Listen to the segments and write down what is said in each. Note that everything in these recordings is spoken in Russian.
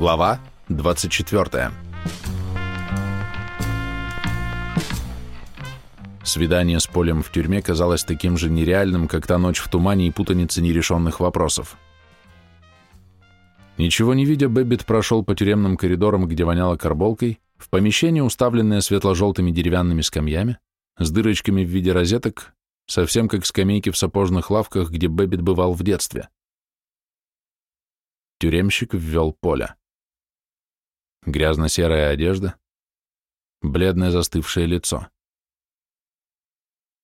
Глава 24. Свидание с Полем в тюрьме казалось таким же нереальным, как та ночь в тумане и путаница нерешенных вопросов. Ничего не видя, Бэббит прошел по тюремным коридорам, где воняло карболкой, в помещение, уставленное светло-желтыми деревянными скамьями, с дырочками в виде розеток, совсем как скамейки в сапожных лавках, где Бэббит бывал в детстве. Тюремщик ввел Поля. Грязно-серая одежда, бледное застывшее лицо.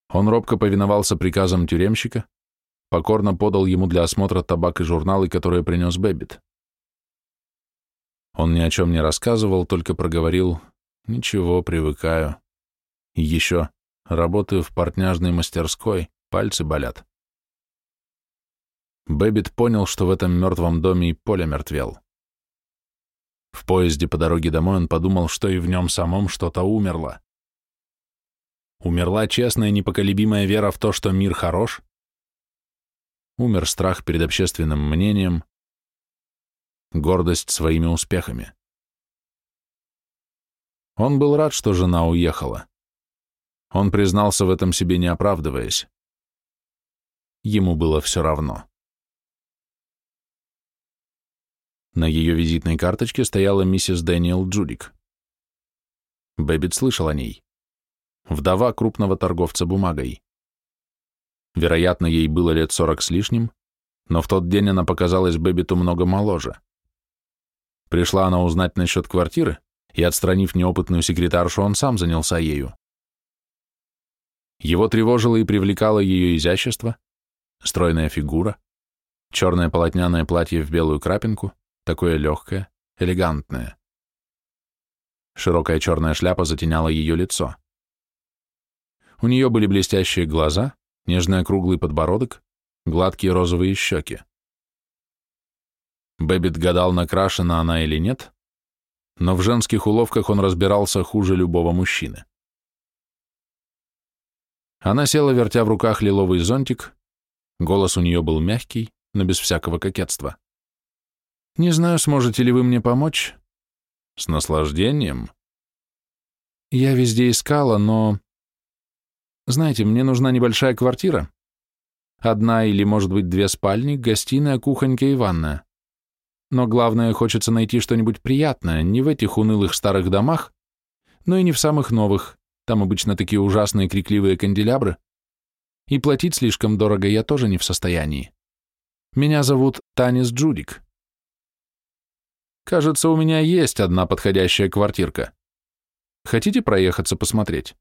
Он робко повиновался приказам тюремщика, покорно подал ему для осмотра табак и журналы, которые принес Бэббит. Он ни о чем не рассказывал, только проговорил «Ничего, привыкаю». И еще «Работаю в портняжной мастерской, пальцы болят». Бэббит понял, что в этом мертвом доме и Поль омертвел. В поезде по дороге домой он подумал, что и в нем самом что-то умерло. Умерла честная непоколебимая вера в то, что мир хорош. Умер страх перед общественным мнением, гордость своими успехами. Он был рад, что жена уехала. Он признался в этом себе, не оправдываясь. Ему было все равно. На ее визитной карточке стояла миссис Дэниел Джудик. Бэббит слышал о ней. Вдова крупного торговца бумагой. Вероятно, ей было лет сорок с лишним, но в тот день она показалась Бэббиту много моложе. Пришла она узнать насчет квартиры, и, отстранив неопытную секретаршу, он сам занялся ею. Его тревожило и привлекало ее изящество, стройная фигура, черное полотняное платье в белую крапинку, такое легкое, элегантное. Широкая черная шляпа затеняла ее лицо. У нее были блестящие глаза, нежный круглый подбородок, гладкие розовые щеки. Бэббит гадал, накрашена она или нет, но в женских уловках он разбирался хуже любого мужчины. Она села, вертя в руках лиловый зонтик, голос у нее был мягкий, но без всякого кокетства. Не знаю, сможете ли вы мне помочь. С наслаждением. Я везде искала, но... Знаете, мне нужна небольшая квартира. Одна или, может быть, две спальни, гостиная, кухонька и ванная. Но главное, хочется найти что-нибудь приятное, не в этих унылых старых домах, но и не в самых новых, там обычно такие ужасные крикливые канделябры. И платить слишком дорого я тоже не в состоянии. Меня зовут Танис Джудик. Кажется, у меня есть одна подходящая квартирка. Хотите проехаться посмотреть?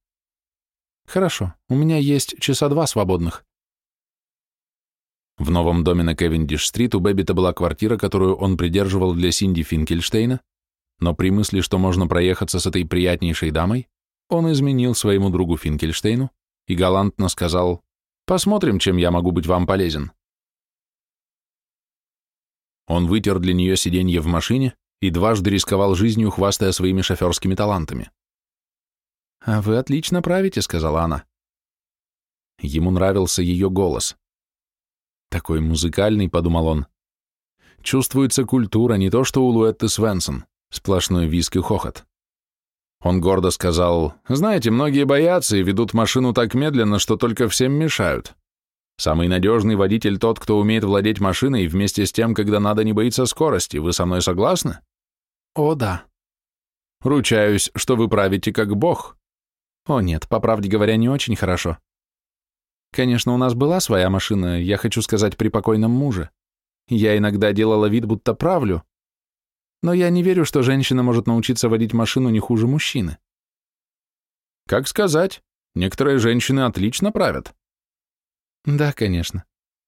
Хорошо, у меня есть часа два свободных. В новом доме на Кавендиш-стрит у Бэббита была квартира, которую он придерживал для Сидни Финкельштейна, но при мысли, что можно проехаться с этой приятнейшей дамой, он изменил своему другу Финкельштейну и галантно сказал «Посмотрим, чем я могу быть вам полезен». Он вытер для нее сиденье в машине и дважды рисковал жизнью, хвастая своими шоферскими талантами. «А вы отлично правите», — сказала она. Ему нравился ее голос. «Такой музыкальный», — подумал он. «Чувствуется культура, не то что у Луэтты Свенсон, сплошной виск и хохот». Он гордо сказал, «Знаете, многие боятся и ведут машину так медленно, что только всем мешают. Самый надежный водитель тот, кто умеет владеть машиной и вместе с тем, когда надо, не боится скорости. Вы со мной согласны? О, да. Ручаюсь, что вы правите как бог. О, нет, по правде говоря, не очень хорошо. Конечно, у нас была своя машина, я хочу сказать, при покойном муже. Я иногда делала вид, будто правлю. Но я не верю, что женщина может научиться водить машину не хуже мужчины. Как сказать, некоторые женщины отлично правят. Да, конечно.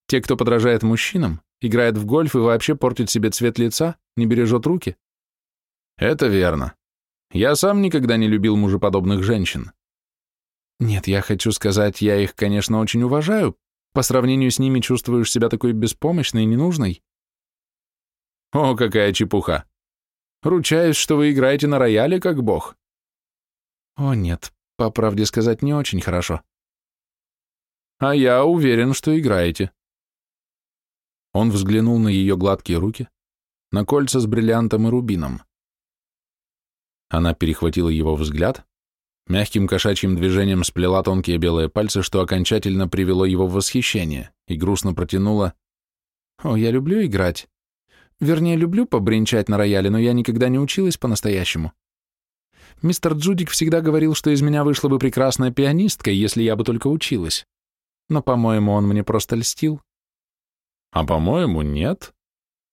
Те, кто подражает мужчинам, играет в гольф и вообще портит себе цвет лица, не бережет руки. Это верно. Я сам никогда не любил мужеподобных женщин. Нет, я хочу сказать, я их, конечно, очень уважаю. По сравнению с ними чувствуешь себя такой беспомощной и ненужной. О, какая чепуха. Ручаюсь, что вы играете на рояле, как бог. О, нет, по правде сказать, не очень хорошо. А я уверен, что играете. Он взглянул на ее гладкие руки, на кольца с бриллиантом и рубином. Она перехватила его взгляд, мягким кошачьим движением сплела тонкие белые пальцы, что окончательно привело его в восхищение, и грустно протянула «О, я люблю играть. Вернее, люблю побренчать на рояле, но я никогда не училась по-настоящему. Мистер Джудик всегда говорил, что из меня вышла бы прекрасная пианистка, если я бы только училась. Но, по-моему, он мне просто льстил. А по-моему, нет.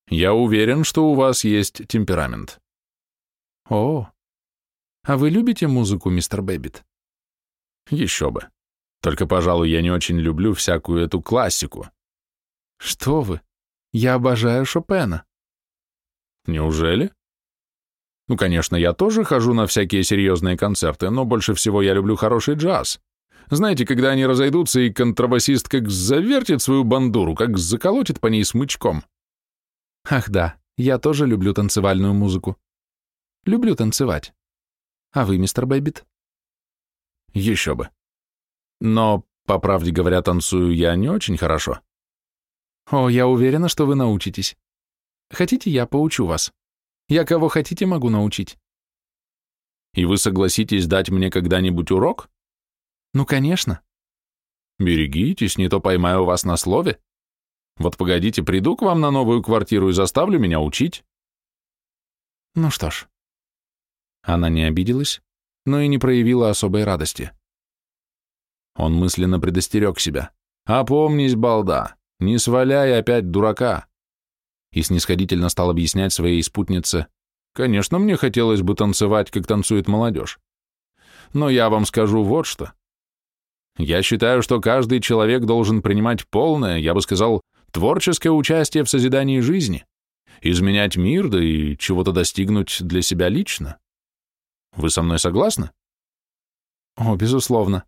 Я уверен, что у вас есть темперамент. О, а вы любите музыку, мистер Бэббит? Еще бы. Только, пожалуй, я не очень люблю всякую эту классику. Что вы? Я обожаю Шопена. Неужели? Ну, конечно, я тоже хожу на всякие серьезные концерты, но больше всего я люблю хороший джаз. Знаете, когда они разойдутся, и контрабасист как завертит свою бандуру, как заколотит по ней смычком. Ах да, я тоже люблю танцевальную музыку. Люблю танцевать. А вы, мистер Бэббит? Еще бы. Но, по правде говоря, танцую я не очень хорошо. О, я уверена, что вы научитесь. Хотите, я поучу вас? Я кого хотите могу научить. И вы согласитесь дать мне когда-нибудь урок? Ну, конечно. Берегитесь, не то поймаю вас на слове. Вот погодите, приду к вам на новую квартиру и заставлю меня учить. Ну что ж. Она не обиделась, но и не проявила особой радости. Он мысленно предостерег себя. «Опомнись, балда, не сваляй опять дурака и снисходительно стал объяснять своей спутнице, «Конечно, мне хотелось бы танцевать, как танцует молодежь. Но я вам скажу вот что. Я считаю, что каждый человек должен принимать полное, я бы сказал, творческое участие в созидании жизни, изменять мир, да и чего-то достигнуть для себя лично. Вы со мной согласны? О, безусловно.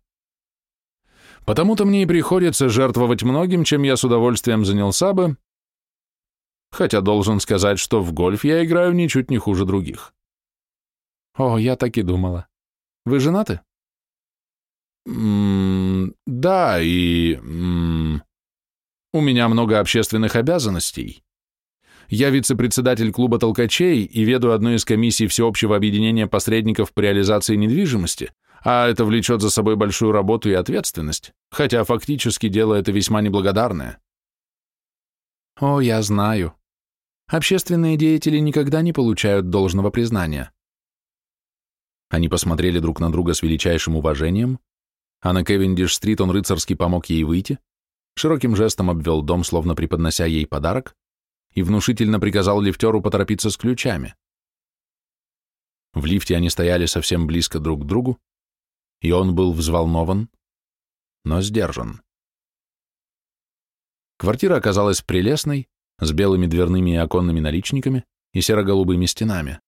Потому-то мне и приходится жертвовать многим, чем я с удовольствием занялся бы, хотя должен сказать, что в гольф я играю ничуть не хуже других. О, я так и думала. Вы женаты? Да, и... У меня много общественных обязанностей. Я вице-председатель клуба толкачей и веду одной из комиссий всеобщего объединения посредников по реализации недвижимости, а это влечет за собой большую работу и ответственность, хотя фактически дело это весьма неблагодарное. О, я знаю. Общественные деятели никогда не получают должного признания. Они посмотрели друг на друга с величайшим уважением, а на Кевиндиш-стрит он рыцарски помог ей выйти, широким жестом обвел дом, словно преподнося ей подарок, и внушительно приказал лифтеру поторопиться с ключами. В лифте они стояли совсем близко друг к другу, и он был взволнован, но сдержан. Квартира оказалась прелестной, с белыми дверными и оконными наличниками и серо-голубыми стенами.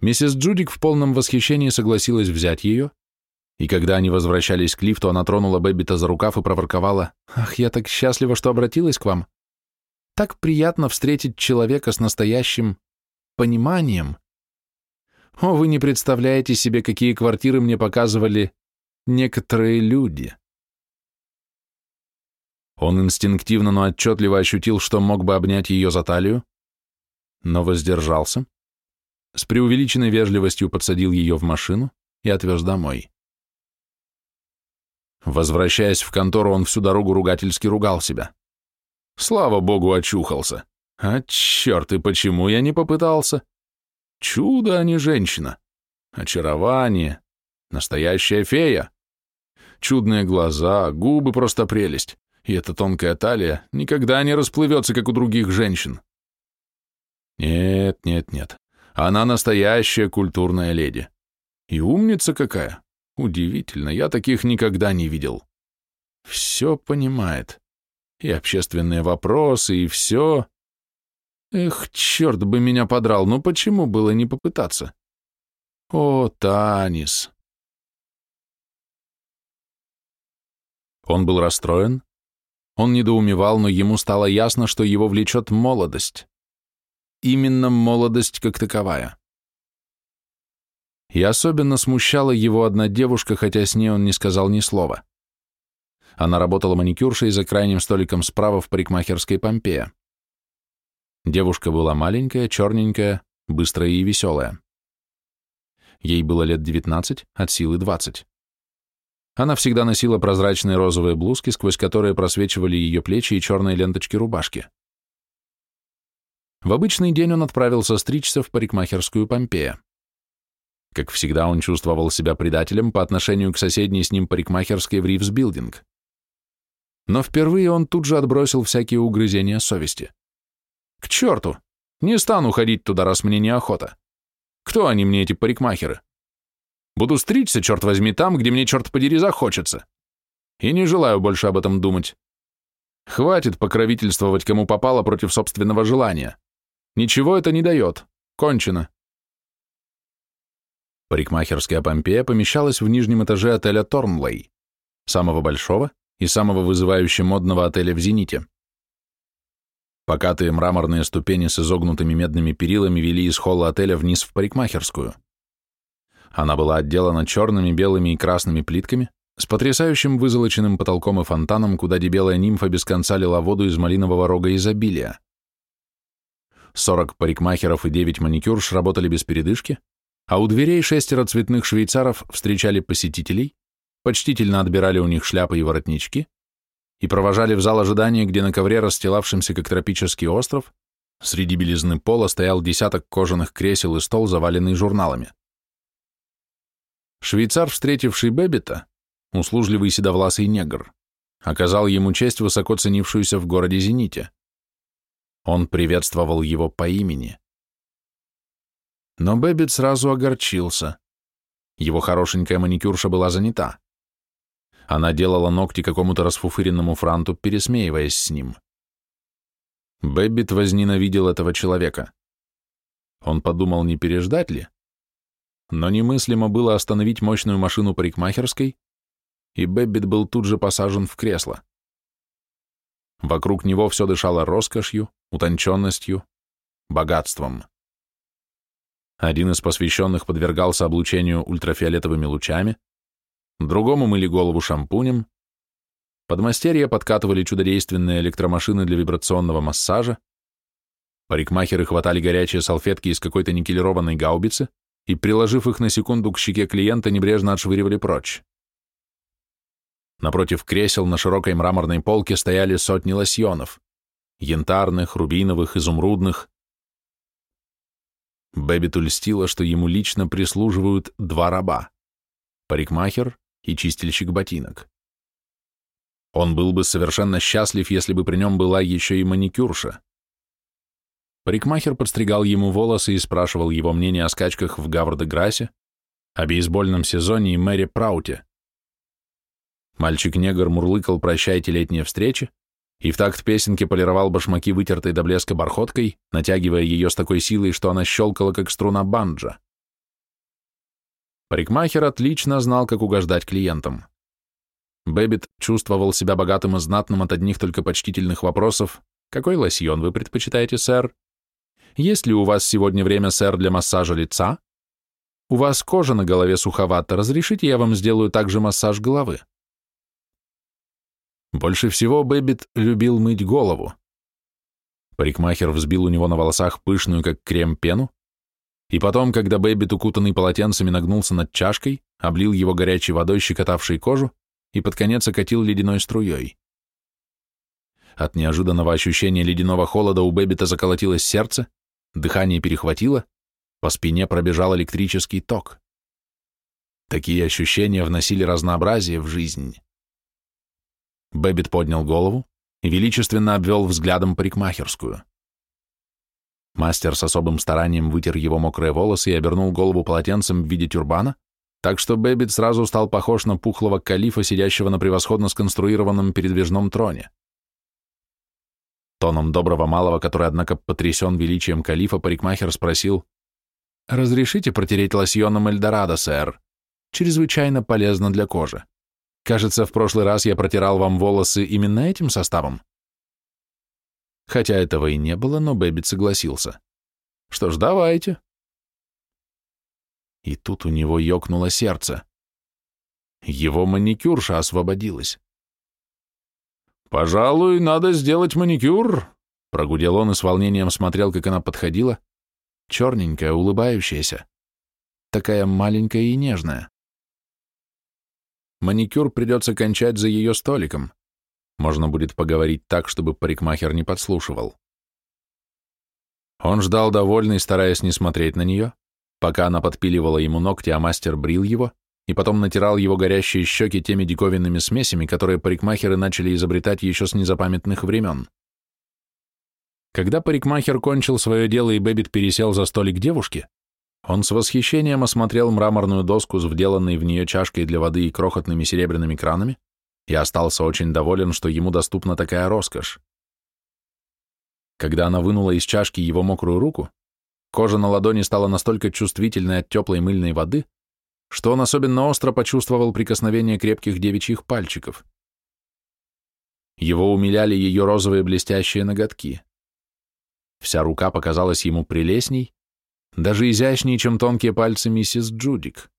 Миссис Джудик в полном восхищении согласилась взять ее, и когда они возвращались к лифту, она тронула Бэббита за рукав и проворковала, «Ах, я так счастлива, что обратилась к вам. Так приятно встретить человека с настоящим пониманием. О, вы не представляете себе, какие квартиры мне показывали некоторые люди». Он инстинктивно, но отчетливо ощутил, что мог бы обнять ее за талию, но воздержался, с преувеличенной вежливостью подсадил ее в машину и отвез домой. Возвращаясь в контору, он всю дорогу ругательски ругал себя. Слава богу, очухался. А черт, и почему я не попытался? Чудо, а не женщина. Очарование. Настоящая фея. Чудные глаза, губы просто прелесть и эта тонкая талия никогда не расплывется, как у других женщин. Нет, нет, нет. Она настоящая культурная леди. И умница какая. Удивительно, я таких никогда не видел. Все понимает. И общественные вопросы, и все. Эх, черт бы меня подрал, ну почему было не попытаться? О, Танис. Он был расстроен, он недоумевал, но ему стало ясно, что его влечет молодость. Именно молодость как таковая. И особенно смущала его одна девушка, хотя с ней он не сказал ни слова. Она работала маникюршей за крайним столиком справа в парикмахерской Помпея. Девушка была маленькая, черненькая, быстрая и веселая. Ей было лет 19, от силы 20. Она всегда носила прозрачные розовые блузки, сквозь которые просвечивали ее плечи и черные ленточки рубашки. В обычный день он отправился стричься в парикмахерскую Помпея. Как всегда, он чувствовал себя предателем по отношению к соседней с ним парикмахерской в Ривз-билдинг. Но впервые он тут же отбросил всякие угрызения совести. К черту! Не стану ходить туда, раз мне неохота. Кто они мне, эти парикмахеры? Буду стричься, черт возьми, там, где мне, черт подери, захочется. И не желаю больше об этом думать. Хватит покровительствовать, кому попало против собственного желания. Ничего это не дает. Кончено. Парикмахерская Помпея помещалась в нижнем этаже отеля Торнлей, самого большого и самого вызывающе модного отеля в Зените. Покатые мраморные ступени с изогнутыми медными перилами вели из холла отеля вниз в парикмахерскую. Она была отделана черными, белыми и красными плитками, с потрясающим вызолоченным потолком и фонтаном, куда дебелая нимфа без конца лила воду из малинового рога изобилия. 40 парикмахеров и 9 маникюрш работали без передышки, а у дверей шестеро цветных швейцаров встречали посетителей, почтительно отбирали у них шляпы и воротнички и провожали в зал ожидания, где на ковре, расстилавшемся как тропический остров, среди белизны пола стоял десяток кожаных кресел и стол, заваленный журналами. Швейцар, встретивший Бэббита, услужливый седовласый негр, оказал ему честь, высоко ценившуюся в городе Зените. Он приветствовал его по имени. Но Бэббит сразу огорчился. Его хорошенькая маникюрша была занята. Она делала ногти какому-то расфуфыренному франту, пересмеиваясь с ним. Бэббит возненавидел этого человека. Он подумал, не переждать ли? Но немыслимо было остановить мощную машину парикмахерской, и Бэббит был тут же посажен в кресло. Вокруг него все дышало роскошью, утонченностью, богатством. Один из посвященных подвергался облучению ультрафиолетовыми лучами, другому мыли голову шампунем, подмастерья подкатывали чудодейственные электромашины для вибрационного массажа, парикмахеры хватали горячие салфетки из какой-то никелированной гаубицы и, приложив их на секунду к щеке клиента, небрежно отшвыривали прочь. Напротив кресел на широкой мраморной полке стояли сотни лосьонов. Янтарных, рубиновых, изумрудных. Бэббиту льстило, что ему лично прислуживают два раба — парикмахер и чистильщик ботинок. Он был бы совершенно счастлив, если бы при нем была еще и маникюрша. Парикмахер подстригал ему волосы и спрашивал его мнение о скачках в Гавр-де-Грасе, о бейсбольном сезоне и мэре Прауте. Мальчик-негр мурлыкал «Прощайте, летние встречи» и в такт песенки полировал башмаки вытертой до блеска бархоткой, натягивая ее с такой силой, что она щелкала, как струна банджо. Парикмахер отлично знал, как угождать клиентам. Бэббит чувствовал себя богатым и знатным от одних только почтительных вопросов «Какой лосьон вы предпочитаете, сэр?» «Есть ли у вас сегодня время, сэр, для массажа лица?» «У вас кожа на голове суховата, разрешите я вам сделаю также массаж головы?» Больше всего Бэббит любил мыть голову. Парикмахер взбил у него на волосах пышную, как крем, пену, и потом, когда Бэббит, укутанный полотенцами, нагнулся над чашкой, облил его горячей водой, щекотавшей кожу, и под конец окатил ледяной струей. От неожиданного ощущения ледяного холода у Бэббита заколотилось сердце, дыхание перехватило, по спине пробежал электрический ток. Такие ощущения вносили разнообразие в жизнь. Бэббит поднял голову и величественно обвел взглядом парикмахерскую. Мастер с особым старанием вытер его мокрые волосы и обернул голову полотенцем в виде тюрбана, так что Бэббит сразу стал похож на пухлого калифа, сидящего на превосходно сконструированном передвижном троне. Тоном доброго малого, который, однако, потрясен величием калифа, парикмахер спросил, «Разрешите протереть лосьоном Эльдорадо, сэр? Чрезвычайно полезно для кожи». Кажется, в прошлый раз я протирал вам волосы именно этим составом. Хотя этого и не было, но Бэббит согласился. Что ж, давайте. И тут у него ёкнуло сердце. Его маникюрша освободилась. «Пожалуй, надо сделать маникюр. Прогудел он и с волнением смотрел, как она подходила, черненькая, улыбающаяся, такая маленькая и нежная. Маникюр придется кончать за ее столиком. Можно будет поговорить так, чтобы парикмахер не подслушивал. Он ждал довольный, стараясь не смотреть на нее, пока она подпиливала ему ногти, а мастер брил его, и потом натирал его горящие щеки теми диковинными смесями, которые парикмахеры начали изобретать еще с незапамятных времен. Когда парикмахер кончил свое дело и Бэббит пересел за столик девушки, он с восхищением осмотрел мраморную доску с вделанной в нее чашкой для воды и крохотными серебряными кранами и остался очень доволен, что ему доступна такая роскошь. Когда она вынула из чашки его мокрую руку, кожа на ладони стала настолько чувствительной от теплой мыльной воды, что он особенно остро почувствовал прикосновение крепких девичьих пальчиков. Его умиляли ее розовые блестящие ноготки. Вся рука показалась ему прелестней, даже изящнее, чем тонкие пальцы миссис Джудик.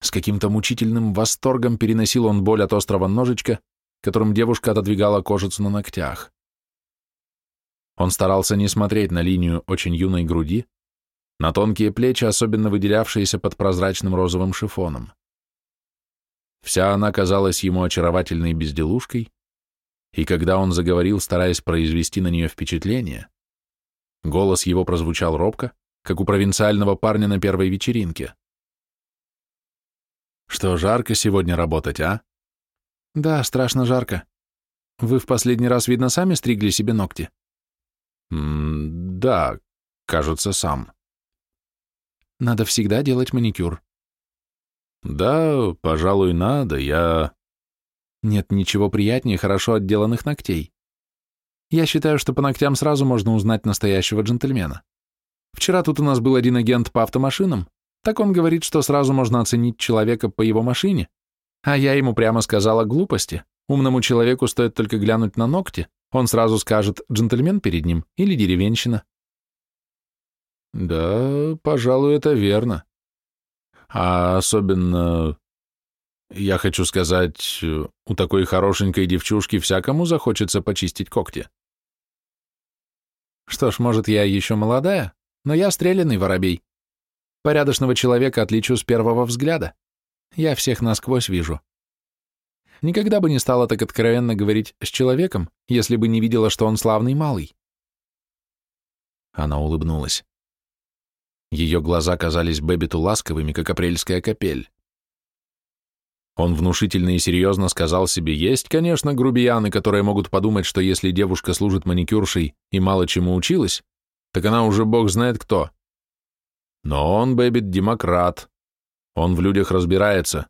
С каким-то мучительным восторгом переносил он боль от острого ножичка, которым девушка отодвигала кожицу на ногтях. Он старался не смотреть на линию очень юной груди, на тонкие плечи, особенно выделявшиеся под прозрачным розовым шифоном. Вся она казалась ему очаровательной безделушкой, и когда он заговорил, стараясь произвести на нее впечатление, голос его прозвучал робко, как у провинциального парня на первой вечеринке. «Что, жарко сегодня работать, а?» «Да, страшно жарко. Вы в последний раз, видно, сами стригли себе ногти?» М «Да, кажется, сам». Надо всегда делать маникюр. Да, пожалуй, надо. Я... Нет ничего приятнее хорошо отделанных ногтей. Я считаю, что по ногтям сразу можно узнать настоящего джентльмена. Вчера тут у нас был один агент по автомашинам, так он говорит, что сразу можно оценить человека по его машине, а я ему прямо сказала глупости. Умному человеку стоит только глянуть на ногти, он сразу скажет, джентльмен перед ним или деревенщина. Да, пожалуй, это верно. А особенно, я хочу сказать, у такой хорошенькой девчушки всякому захочется почистить когти. Что ж, может, я еще молодая, но я стрелянный воробей. Порядочного человека отличу с первого взгляда. Я всех насквозь вижу. Никогда бы не стала так откровенно говорить с человеком, если бы не видела, что он славный малый. Она улыбнулась. Ее глаза казались Бэббиту ласковыми, как апрельская капель. Он внушительно и серьезно сказал себе, есть, конечно, грубияны, которые могут подумать, что если девушка служит маникюршей и мало чему училась, так она уже бог знает кто. Но он, Бэббит, демократ. Он в людях разбирается.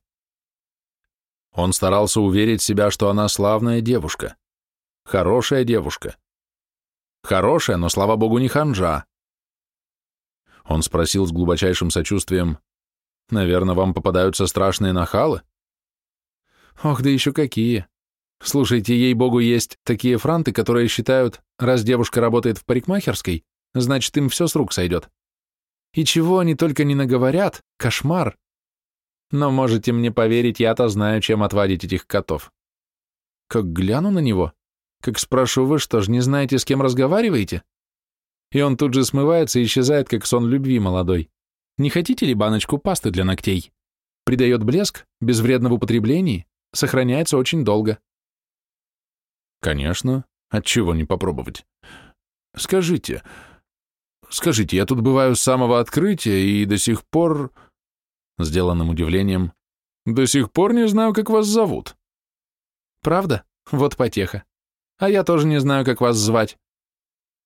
Он старался уверить себя, что она славная девушка. Хорошая девушка. Хорошая, но, слава богу, не ханжа. Он спросил с глубочайшим сочувствием, «Наверное, вам попадаются страшные нахалы?» «Ох, да еще какие! Слушайте, ей-богу, есть такие франты, которые считают, раз девушка работает в парикмахерской, значит, им все с рук сойдет. И чего они только не наговорят, кошмар! Но можете мне поверить, я-то знаю, чем отвадить этих котов. Как гляну на него, как спрошу, вы что ж, не знаете, с кем разговариваете? и он тут же смывается и исчезает, как сон любви молодой. Не хотите ли баночку пасты для ногтей? Придает блеск, безвредно в употреблении, сохраняется очень долго. Конечно, отчего не попробовать. Скажите, скажите, я тут бываю с самого открытия и до сих пор... Сделанным удивлением. До сих пор не знаю, как вас зовут. Правда? Вот потеха. А я тоже не знаю, как вас звать.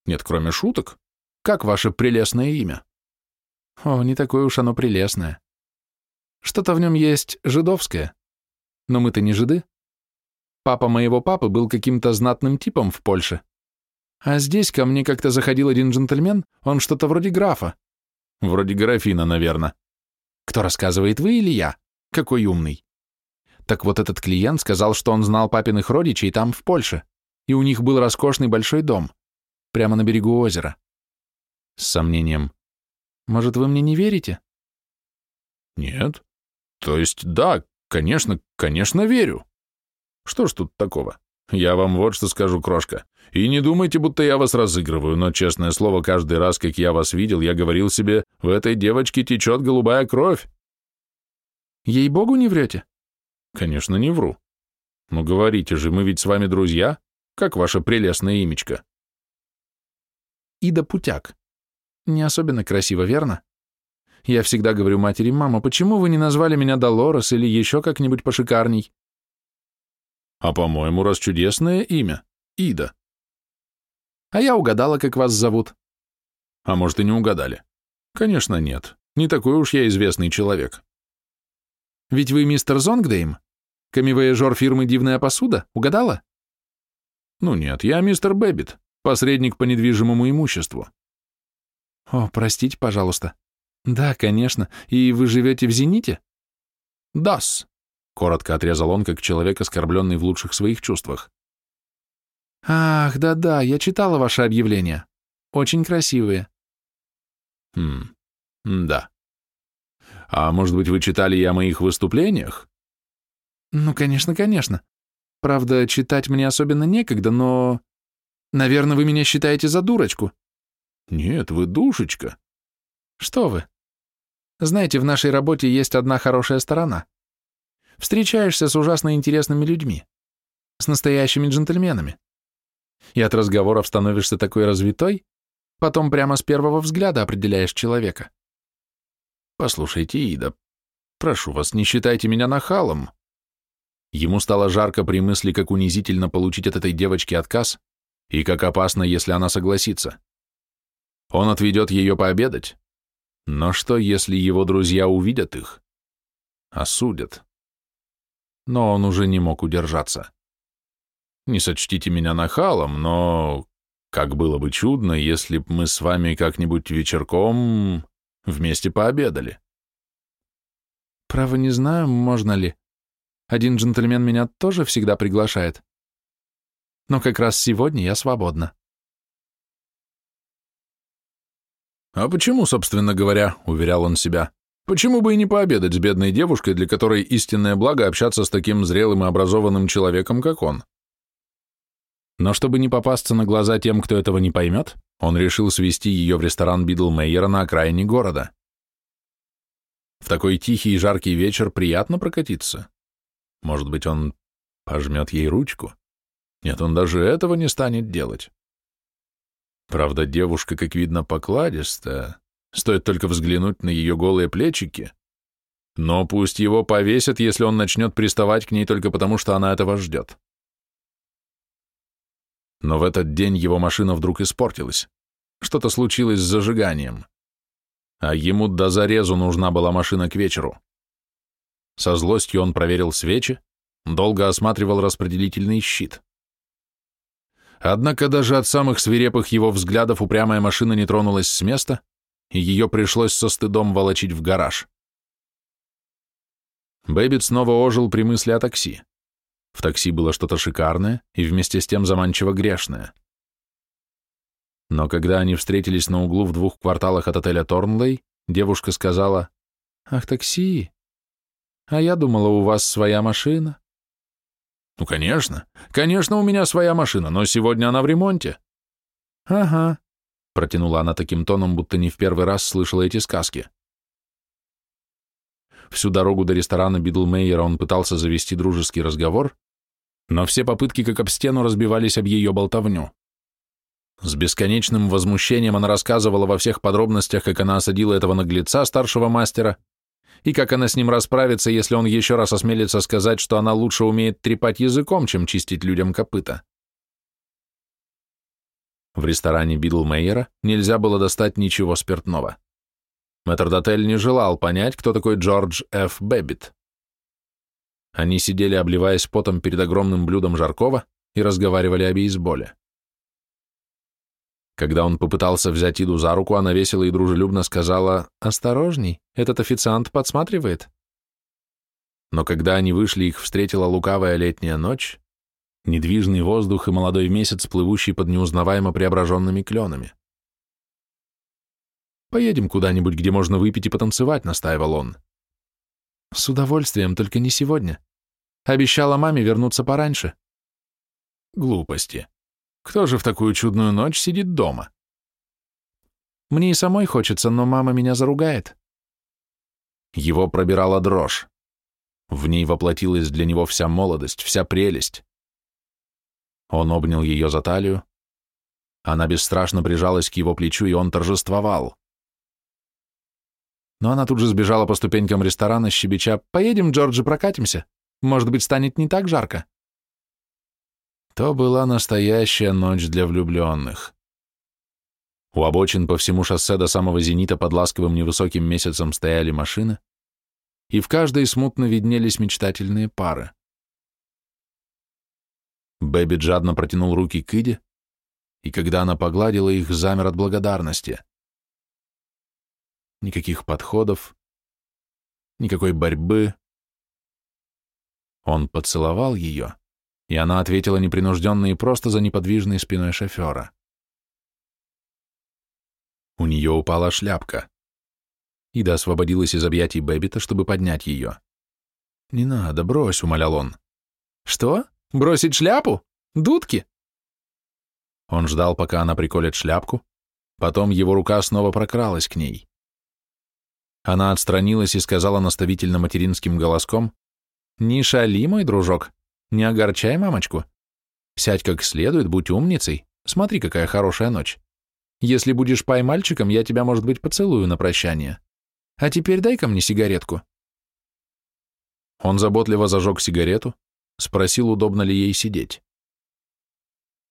Нет, кроме шуток. Как ваше прелестное имя? О, не такое уж оно прелестное. Что-то в нем есть жидовское. Но мы-то не жиды. Папа моего папы был каким-то знатным типом в Польше. А здесь ко мне как-то заходил один джентльмен, он что-то вроде графа. Вроде графина, наверное. Кто рассказывает, вы или я? Какой умный. Так вот этот клиент сказал, что он знал папиных родичей там, в Польше, и у них был роскошный большой дом прямо на берегу озера. С сомнением. Может, вы мне не верите? Нет. То есть, да, конечно, конечно, верю. Что ж тут такого? Я вам вот что скажу, крошка. И не думайте, будто я вас разыгрываю, но, честное слово, каждый раз, как я вас видел, я говорил себе, в этой девочке течет голубая кровь. Ей-богу, не врете? Конечно, не вру. Ну, говорите же, мы ведь с вами друзья. Как ваше прелестное имечко? Ида Путяк. Не особенно красиво, верно? Я всегда говорю матери, мама, почему вы не назвали меня Долорес или еще как-нибудь пошикарней? А по-моему, раз чудесное имя. Ида. А я угадала, как вас зовут. А может, и не угадали? Конечно, нет. Не такой уж я известный человек. Ведь вы мистер Зонгдейм? Камевояжер фирмы «Дивная посуда»? Угадала? Ну нет, я мистер Бэббит, посредник по недвижимому имуществу. О, простите, пожалуйста. Да, конечно. И вы живете в «Зените»? Да-с, коротко отрезал он, как человек, оскорбленный в лучших своих чувствах. Ах, да-да, я читала ваши объявления. Очень красивые. Хм, да. А может быть, вы читали и о моих выступлениях? Ну, конечно, конечно. Правда, читать мне особенно некогда, но... Наверное, вы меня считаете за дурочку. Нет, вы душечка. Что вы? Знаете, в нашей работе есть одна хорошая сторона. Встречаешься с ужасно интересными людьми, с настоящими джентльменами. И от разговоров становишься такой развитой, потом прямо с первого взгляда определяешь человека. Послушайте, Ида, прошу вас, не считайте меня нахалом. Ему стало жарко при мысли, как унизительно получить от этой девочки отказ и как опасно, если она согласится. Он отведет ее пообедать. Но что, если его друзья увидят их? Осудят. Но он уже не мог удержаться. Не сочтите меня нахалом, но как было бы чудно, если б мы с вами как-нибудь вечерком вместе пообедали. Право не знаю, можно ли. Один джентльмен меня тоже всегда приглашает. Но как раз сегодня я свободна. «А почему, собственно говоря, — уверял он себя, — почему бы и не пообедать с бедной девушкой, для которой истинное благо общаться с таким зрелым и образованным человеком, как он?» Но чтобы не попасться на глаза тем, кто этого не поймет, он решил свести ее в ресторан Бидлмейера на окраине города. В такой тихий и жаркий вечер приятно прокатиться. Может быть, он пожмет ей ручку? Нет, он даже этого не станет делать. Правда, девушка, как видно, покладистая. Стоит только взглянуть на ее голые плечики. Но пусть его повесят, если он начнет приставать к ней только потому, что она этого ждет. Но в этот день его машина вдруг испортилась. Что-то случилось с зажиганием. А ему до зарезу нужна была машина к вечеру. Со злостью он проверил свечи, долго осматривал распределительный щит. Однако даже от самых свирепых его взглядов упрямая машина не тронулась с места, и ее пришлось со стыдом волочить в гараж. Бэббит снова ожил при мысли о такси. В такси было что-то шикарное и вместе с тем заманчиво грешное. Но когда они встретились на углу в двух кварталах от отеля Торнлей, девушка сказала, «Ах, такси! А я думала, у вас своя машина». «Ну, конечно, конечно, у меня своя машина, но сегодня она в ремонте». «Ага», — протянула она таким тоном, будто не в первый раз слышала эти сказки. Всю дорогу до ресторана Бидлмейера он пытался завести дружеский разговор, но все попытки как об стену разбивались об ее болтовню. С бесконечным возмущением она рассказывала во всех подробностях, как она осадила этого наглеца, старшего мастера, и как она с ним расправится, если он еще раз осмелится сказать, что она лучше умеет трепать языком, чем чистить людям копыта. В ресторане Бидлмейера нельзя было достать ничего спиртного. Метрдотель не желал понять, кто такой Джордж Ф. Бэббит. Они сидели, обливаясь потом перед огромным блюдом жаркого, и разговаривали о бейсболе. Когда он попытался взять Иду за руку, она весело и дружелюбно сказала «Осторожней, этот официант подсматривает». Но когда они вышли, их встретила лукавая летняя ночь, недвижный воздух и молодой месяц, плывущий под неузнаваемо преображенными кленами. «Поедем куда-нибудь, где можно выпить и потанцевать», — настаивал он. «С удовольствием, только не сегодня. Обещала маме вернуться пораньше». Глупости. Кто же в такую чудную ночь сидит дома? Мне и самой хочется, но мама меня заругает. Его пробирала дрожь. В ней воплотилась для него вся молодость, вся прелесть. Он обнял ее за талию. Она бесстрашно прижалась к его плечу, и он торжествовал. Но она тут же сбежала по ступенькам ресторана, щебеча «Поедем, Джорджи, прокатимся. Может быть, станет не так жарко». То была настоящая ночь для влюбленных. У обочин по всему шоссе до самого зенита под ласковым невысоким месяцем стояли машины, и в каждой смутно виднелись мечтательные пары. Бэби жадно протянул руки к Иде, и когда она погладила их, замер от благодарности. Никаких подходов, никакой борьбы. Он поцеловал ее, и она ответила непринужденно и просто за неподвижной спиной шофера. У нее упала шляпка. Ида освободилась из объятий Бэббита, чтобы поднять ее. «Не надо, брось», — умолял он. «Что? Бросить шляпу? Дудки?» Он ждал, пока она приколет шляпку, потом его рука снова прокралась к ней. Она отстранилась и сказала наставительно материнским голоском, «Не шали, мой дружок, не огорчай мамочку. Сядь как следует, будь умницей, смотри, какая хорошая ночь. Если будешь пай-мальчиком, я тебя, может быть, поцелую на прощание. А теперь дай-ка мне сигаретку». Он заботливо зажег сигарету, спросил, удобно ли ей сидеть.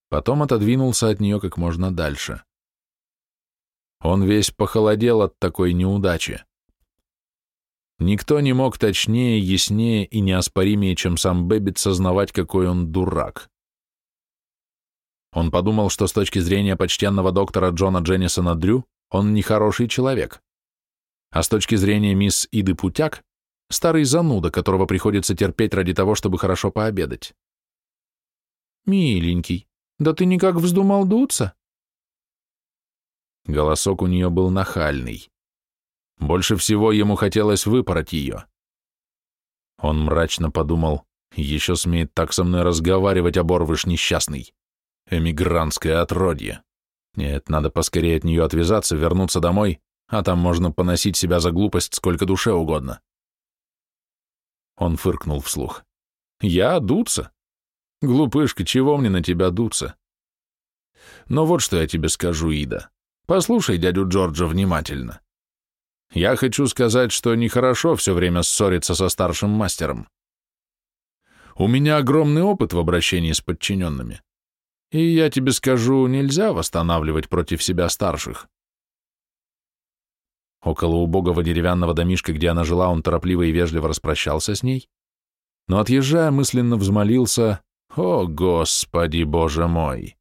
Потом отодвинулся от нее как можно дальше. Он весь похолодел от такой неудачи. Никто не мог точнее, яснее и неоспоримее, чем сам Бэббит, сознавать, какой он дурак. Он подумал, что с точки зрения почтенного доктора Джона Дженнисона Дрю он нехороший человек. А с точки зрения мисс Иды Путяк – старый зануда, которого приходится терпеть ради того, чтобы хорошо пообедать. «Миленький, да ты никак вздумал дуться?» Голосок у нее был нахальный. Больше всего ему хотелось выпороть ее. Он мрачно подумал, еще смеет так со мной разговаривать, оборвыш несчастный. Эмигрантское отродье. Нет, надо поскорее от нее отвязаться, вернуться домой, а там можно поносить себя за глупость сколько душе угодно. Он фыркнул вслух. «Я дуться? Глупышка, чего мне на тебя дуться? Но вот что я тебе скажу, Ида. Послушай дядю Джорджа внимательно. Я хочу сказать, что нехорошо все время ссориться со старшим мастером. У меня огромный опыт в обращении с подчиненными. И я тебе скажу, нельзя восстанавливать против себя старших. Около убогого деревянного домишка, где она жила, он торопливо и вежливо распрощался с ней, но, отъезжая, мысленно взмолился «О, Господи, Боже мой!»